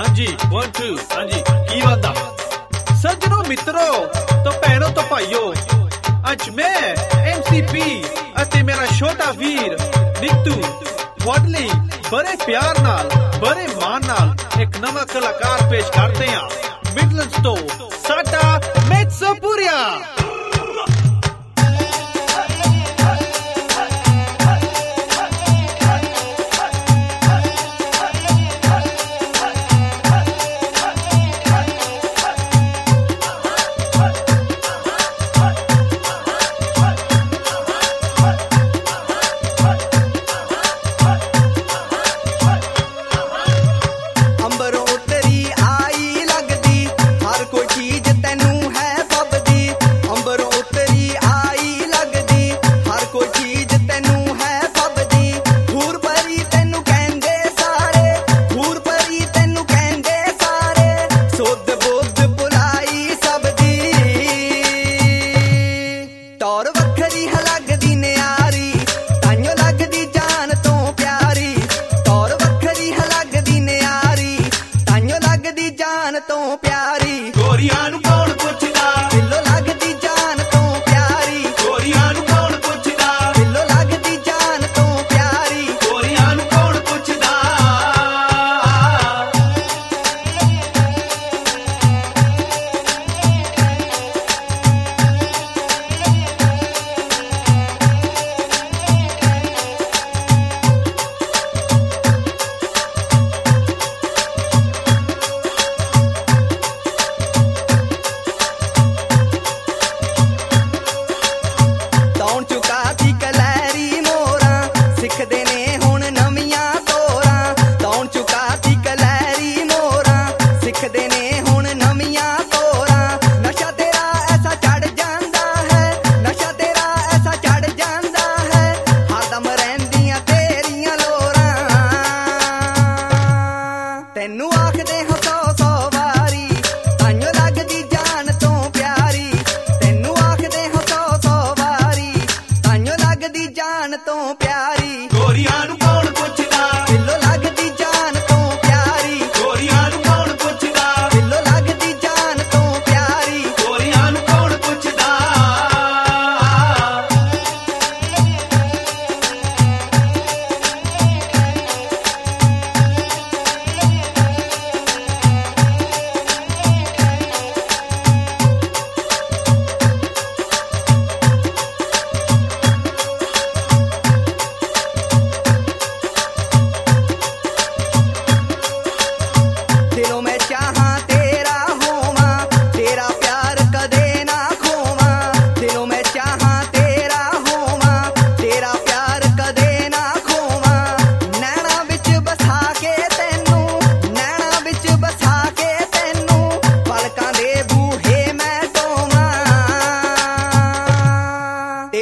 ਹਾਂਜੀ 1 2 ਹਾਂਜੀ, ਕੀ ਬੰਦਾ ਸੱਜਣੋ ਮਿੱਤਰੋ ਤੋਂ ਭੈਣੋ ਤੋਂ ਭਾਈਓ, ਅੱਜ ਮੈਂ ਐਮਸੀਪੀ ਅਤੇ ਮੇਰਾ ਛੋਟਾ ਵੀਰ ਨਿੱਤੂ ਤੁਹਾਡੇ ਲਈ ਬੜੇ ਪਿਆਰ ਨਾਲ, ਬੜੇ ਮਾਣ ਨਾਲ ਇੱਕ ਨਵਾਂ ਕਲਾਕਾਰ ਪੇਸ਼ ਕਰਦੇ ਹਾਂ। ਮਿਡਲੈਂਡਸ ਤੋਂ ਸਾਡਾ ਮੈਟਸਪੂਰੀਆ ਅੰਬਰੋਂ ਟੌਰ ਵੱਖਰੀ ਹੈ ਲੱਗਦੀ ਨਿਆਰੀ, ਤਾਈਓ ਲੱਗਦੀ ਜਾਨ ਤੋਂ ਪਿਆਰੀ। ਟੌਰ ਵੱਖਰੀ ਹੈ ਲੱਗਦੀ ਨਿਆਰੀ, ਤਾਈਓ ਲੱਗਦੀ ਜਾਨ ਤੋਂ ਪਿਆਰੀ। ਗੋਰੀਆਂ ਨੂੰ ਕੌਣ ਪੁੱਛ? ਮੋਰਾਂ ਸਿੱਖਦੇ ਨੇ ਹੁਣ ਨਵੀਆਂ ਤੋਰਾਂ ਤੌਣ ਚੁਕਾਤੀ ਕਲੈਰੀ ਮੋਰਾਂ। ਸਿੱਖਦੇ ਨੇ ਹੁਣ ਨਵੀਆਂ ਤੋਰਾਂ ਨਸ਼ਾ ਤੇਰਾ ਐਸਾ ਚੜ ਜਾਂਦਾ ਹੈ। ਨਸ਼ਾ ਤੇਰਾ ਐਸਾ ਚੜ ਜਾਂਦਾ ਹੈ। ਹਰਦਮ ਰਹਿੰਦੀਆਂ ਤੇਰੀਆਂ ਲੋਰਾਂ। ਤੈਨੂੰ ਆਖਦੇ ਹਾਂ ਤੋਂ ਪਿਆਰੀ। ਗੋਰੀਆਂ ਨੂੰ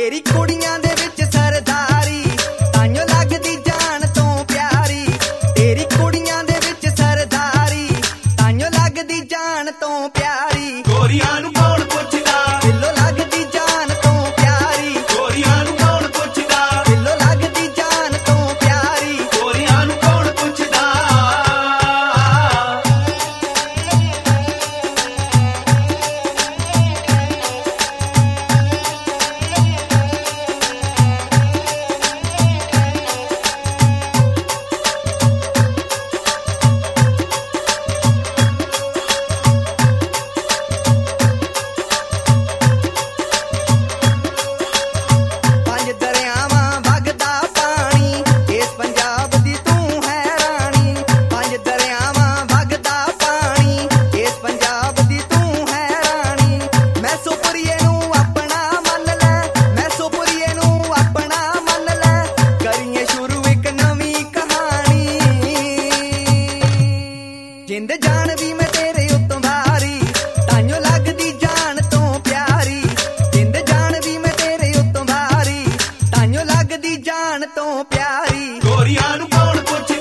ਤੇਰੀ ਕੁੜੀਆਂ ਦੇ ਵਿੱਚ ਸਰਦਾਰੀ, ਤਾਈਓ ਲੱਗਦੀ ਜਾਨ ਤੋਂ ਪਿਆਰੀ। ਤੇਰੀ ਕੁੜੀਆਂ ਦੇ ਵਿੱਚ ਸਰਦਾਰੀ, ਤਾਈਓ ਲੱਗਦੀ ਜਾਨ ਤੋਂ ਪਿਆਰੀ। ਗੋਰੀਆਂ ਨੂੰ ਜਾਨ ਵੀ ਮੈਂ ਤੇਰੇ ਉੱਤੋਂ ਭਾਰੀ। ਲੱਗਦੀ ਜਾਨ ਤੋਂ ਪਿਆਰੀ। ਜਿੰਦ ਜਾਨ ਮੈਂ ਤੇਰੇ ਉੱਤੋਂ ਭਾਰੀ। ਲੱਗਦੀ ਜਾਨ ਤੋਂ ਪਿਆਰੀ। ਗੋਰੀਆਂ ਨੂੰ ਕੌਣ ਪੁੱਛ?